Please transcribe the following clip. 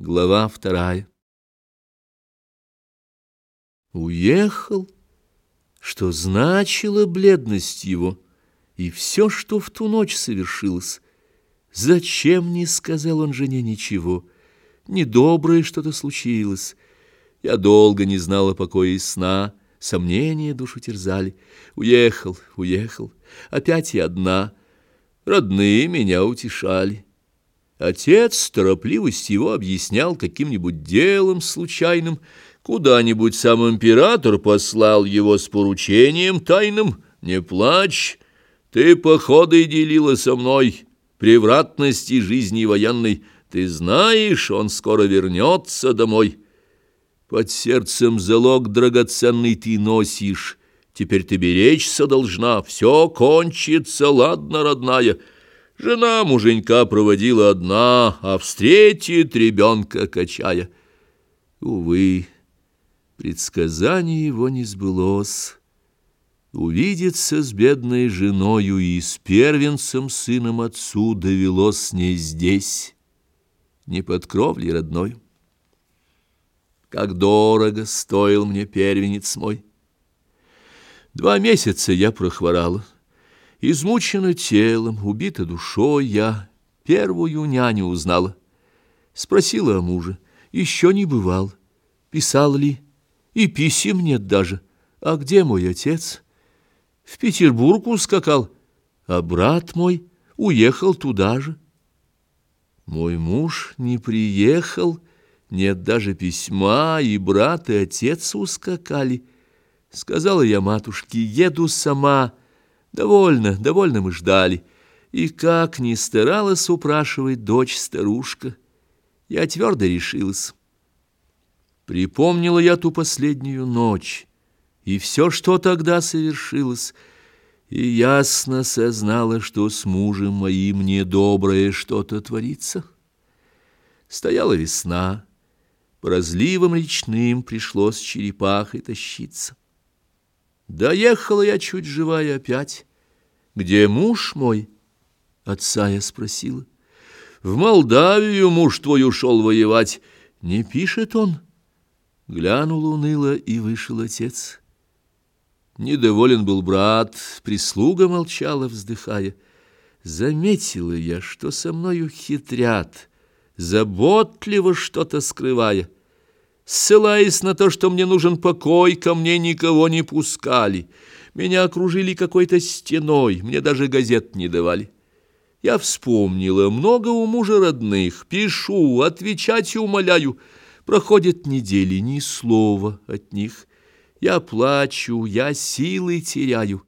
Глава вторая. Уехал, что значила бледность его, и все, что в ту ночь совершилось. Зачем не сказал он жене ничего? Недоброе что-то случилось. Я долго не знала покоя и сна, сомнения душу терзали. Уехал, уехал, опять я одна. Родные меня утешали. Отец торопливость его объяснял каким-нибудь делом случайным. Куда-нибудь сам император послал его с поручением тайным. «Не плачь, ты походы делила со мной, превратности жизни военной. Ты знаешь, он скоро вернется домой. Под сердцем залог драгоценный ты носишь». Теперь ты беречься должна, все кончится, ладно, родная». Жена муженька проводила одна, а встретит ребенка, качая. Увы, предсказание его не сбылось. Увидеться с бедной женою и с первенцем сыном отцу довелось не здесь, не под кровлей родной. Как дорого стоил мне первенец мой. Два месяца я прохворала. Измучена телом, убита душой, я первую няню узнала. Спросила о муже, еще не бывал, писал ли, и писем нет даже. А где мой отец? В Петербург ускакал, а брат мой уехал туда же. Мой муж не приехал, нет даже письма, и брат, и отец ускакали. Сказала я матушке, еду сама, — Довольно, довольно мы ждали. И как ни старалась упрашивать дочь-старушка, я твердо решилась. Припомнила я ту последнюю ночь, и все, что тогда совершилось, и ясно сознала, что с мужем моим недоброе что-то творится. Стояла весна, по разливам речным пришлось черепахой тащиться. Доехала я чуть живая опять. Где муж мой? Отца я спросила. В Молдавию муж твой ушел воевать. Не пишет он? Глянул уныло, и вышел отец. Недоволен был брат, прислуга молчала, вздыхая. Заметила я, что со мною хитрят, заботливо что-то скрывая. Ссылаясь на то, что мне нужен покой, ко мне никого не пускали. Меня окружили какой-то стеной, мне даже газет не давали. Я вспомнила, много у мужа родных, пишу, отвечать и умоляю. Проходят недели, ни слова от них. Я плачу, я силы теряю.